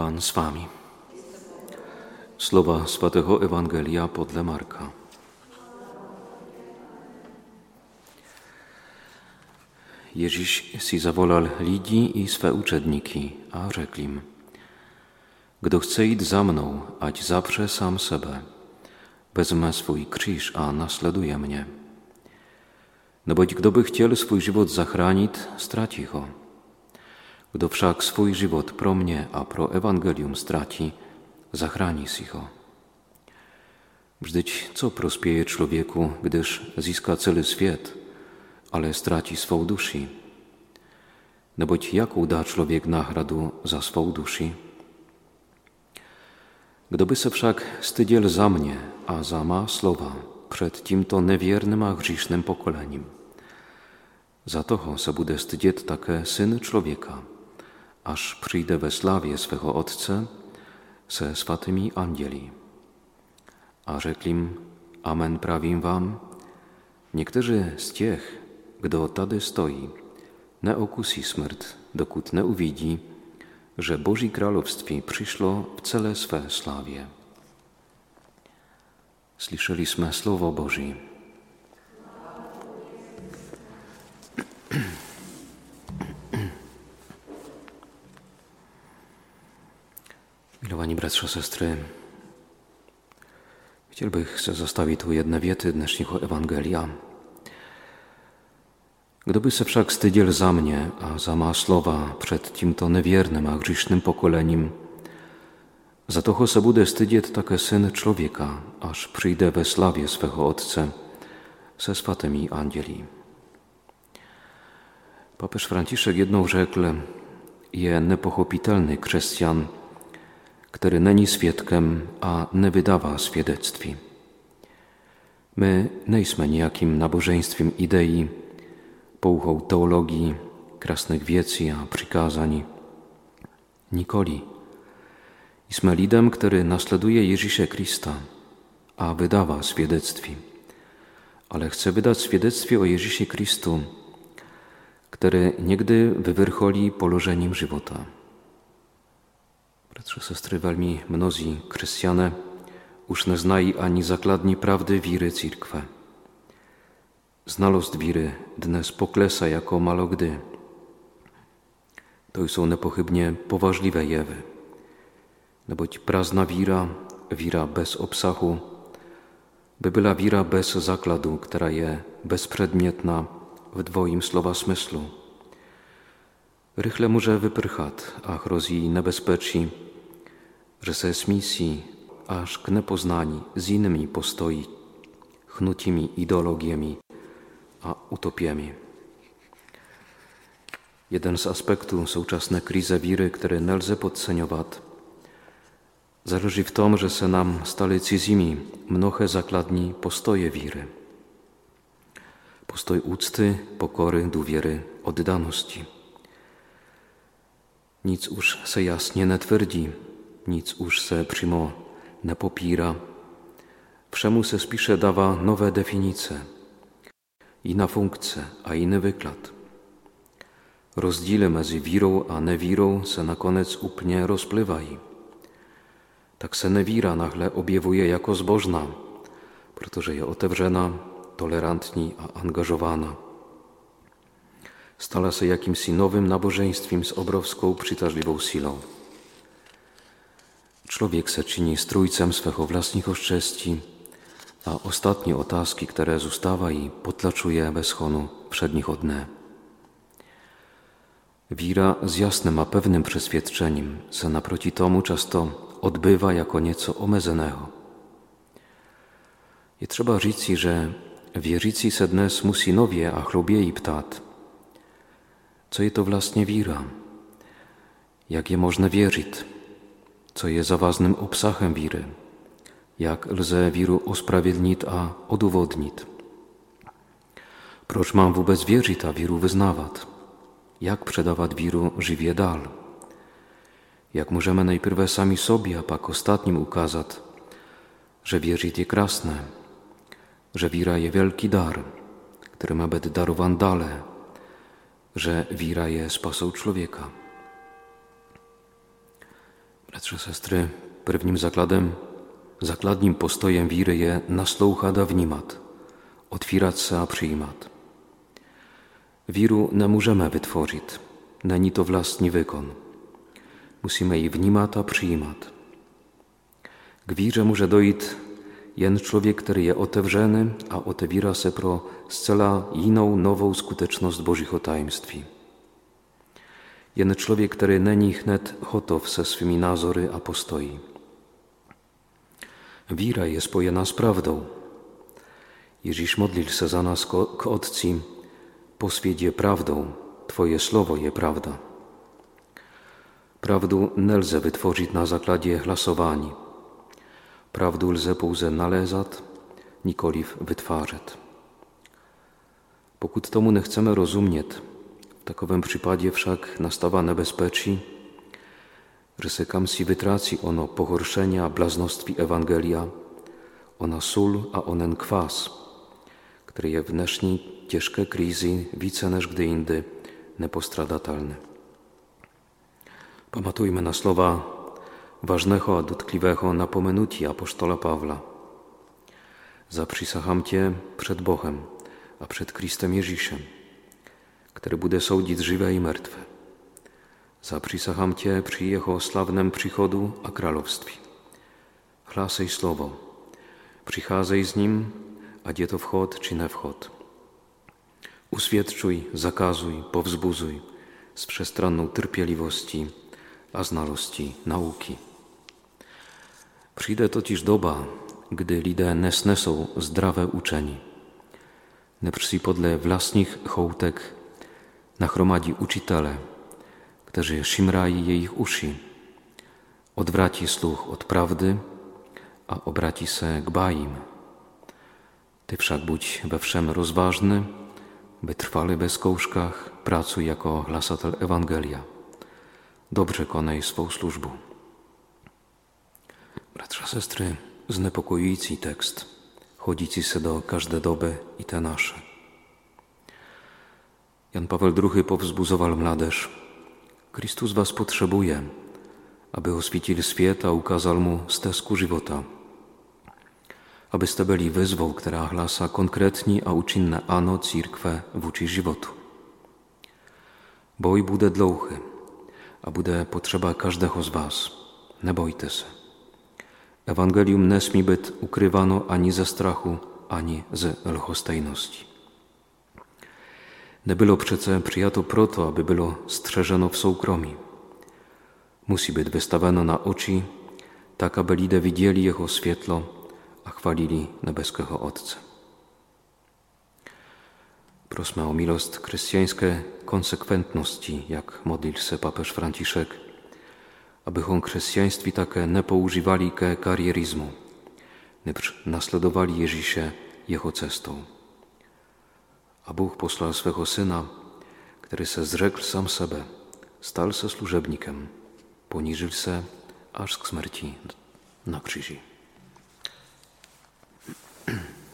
Pan z Wami. Słowa Świętego Ewangelia podle Marka. Ježíš si zavolal lidí i swe uczedniki, a rzekł im, Kdo chce iść za mną, ać zaprze sam sebe, wezmę swój krzyż, a nasleduje mnie. No boć kdo by chciał swój żywot zachranić, straci go. Kdo wszak swój żywot pro mnie, a pro Ewangelium straci, zachrani si ho. Wżdyć co prospieje człowieku, gdyż zyska cały świat, ale straci swą duszy? No boć jaką da człowiek nagradu za swą duszy? Gdyby se wszak stydziel za mnie, a za ma słowa, przed tímto neviernym a grzesznym pokoleniem. Za toho se bude stydzieć také syn człowieka, aż przyjdę we sławie swego Otce se swatymi angieli. A rzeklim, Amen prawim wam, niektórzy z tych, kdo tady stoi, ne okusi smrt, dokud ne uvidí, że Boží království przyszło w cele swe sławie. Słyszeliśmy Słowo Boże. Bratrze, sestry, chciałbym se zostawić tu jedne wiety dnešního Ewangelia. Gdyby se wszak stydziel za mnie, a za ma słowa przed tímto niewiernym a grzesznym pokoleniem, za toho se bude stydzieć také syn człowieka, aż przyjdę we sławie swego Otce ze swatymi angieli. Papież Franciszek jedną rzekł, je nepochopitelny chrześcijan, który není świadkiem, a wydawa świadectwi. My nejsme nijakim nabożeństwem idei, pouchą teologii, krasnych wiecy a przykazań. Nikoli. Isme lidem, który nasleduje Jezusa Krista, a wydawa świadectwi. Ale chce wydać świadectwie o Jezusie Chrystu, który niegdy wywiercholi położeniem żywota. Bratrze, sestry, velmi mnozí chrześcijane už neznají ani základní prawdy víry církve. Znalost víry dnes poklesa jako malo kdy. To są nepochybnie poważliwe jewy. Neboť prazna víra, víra bez obsahu, by byla víra bez zakladu, która je bezpředmětná w dwoim słowa smyslu. Rychle może wyprychat, a hrozí nebezpečí, że se smisji aż k nepoznání z innymi postoi, chnutimi ideologiami a utopiami. Jeden z aspektów současné krize víry, który nelze podceniować, zależy w tom, że se nam stali cizimi mnohe zakladní postoje víry. Postoj úcty, pokory, důvěry, oddanosti. Nic už se jasnie nie twierdzi, nic už se přímo nepopíra. Všemu se spíše dává nové definice, inna funkce a inny wyklad. Rozdíly mezi vírou a nevírou se nakonec úplně rozplywají. Tak se nevíra nagle objevuje jako zbożna, protože je otevřena, tolerantní a angażowana. Stala się jakimś nowym nabożeństwem z obrowską, przitażliwą silą. Człowiek se czyni strójcem swego własnych oszczęści, a ostatnie otázky, które zostawají, potlaczuje bez honu przednich odne. Wira z jasnym a pewnym przeświadczeniem se naproti tomu często odbywa jako nieco omezenego. I trzeba říci, że wierzyci se dnes musi nowie a i ptat. Co je to właśnie wira? Jak je można wierzyć? Co je zawaznym obsahem wiry? Jak lze wiru osprawiedlić a udowodnić? Proč mam wobec wierzyć a wiru wyznawać? Jak przedawać wiru żywie dal? Jak możemy najpierw sami sobie, a pak ostatnim ukazać, że wierzyć je krasne, że wira je wielki dar, który ma być darowan dale, że wira je spasą człowieka. Bratře, sestry, prvním základem, základním postojem víry je naslouchat a vnímat, otvírat se a přijímat. Víru nemůžeme vytvořit, není to vlastní wykon. Musimy ji vnímat a přijímat. K víře může jen człowiek, który je otevřeny a otevírá se pro zcela jinou, novou skutečnost Božího tajemství. Jen człowiek, który není hned hotov se swymi názory a postoji. Víra je spojena z prawdą. Ježíš modlil se za nás k Otci, posvěť je pravdą, Twoje słowo je prawda. Prawdu nelze wytworzyć na zakładzie hlasowań. Lze pouze nalézat, nikoliv wytwarzać. Pokud tomu nechceme rozumět, v takovém případě však nastává nebezpečí, že se kam si vytrácí ono pohoršení a blaznoství Ewangelia, ona sól a onen kwas, który je w dnešní těžké krizi více než kdy jindy nepostradatelny. Pamatujmy na słowa ważnego dotkliwego napomenuti apostola Pawła. Zaprzysaham Cię przed Bogiem, a przed Chrystem Ježíšem, który bude sądzić żywe i martwe. Zaprzysaham Cię przy Jego sławnym przychodu a królestwie. Hlasej słowo, przychadzaj z Nim, a gdzie to wchod czy nie wchod. Uswiadczuj, zakazuj, powzbuzuj z przestranną trpieliwości a znalości nauki. Przyjdę totiž doba, gdy lidé nesnesou zdravé učení. Nepři podle vlastních choutek nachromadí učitele, kteří šimrají jejich uši, odvrátí sluch od prawdy a obraci se k bajim. Ty však buď we všem rozważny, by trwale bez kołszkach, pracuj jako hlasatel Ewangelia. Dobrze konaj swą służbę. Bratrze, sestry, znepokojující tekst, chodící se do každé doby i te nasze. Jan Paweł II powzbuzował mladeż. Chrystus was potrzebuje, aby oswiecił świat a ukazał mu stezku żywota. Abyste byli wyzwą, która hlasa konkretni a uczynne ano církve vůči životu. Boj bude dlouhy a bude potrzeba każdego z was. Nie bojte se. Ewangelium nesmí być ukrywano ani ze strachu, ani ze lchostejności. Nie było przece przyjato proto, aby było strzeżeno w soukromi. Musi być wystawione na oczy, tak aby ludzie widzieli Jego świetlo, a chwalili nebeskiego Otca. Prosmy o milost chrześcijańskie konsekwentności, jak modlił se papież Franciszek, abychom chrześcijaństwi také nepoužívali ke karierizmu, lecz nasledowali Ježíše jeho cestou. A Bóg posłał swego Syna, który se zrzekł sam sebe, stal se slużebnikiem, poniżył se aż k śmierci na krzyży.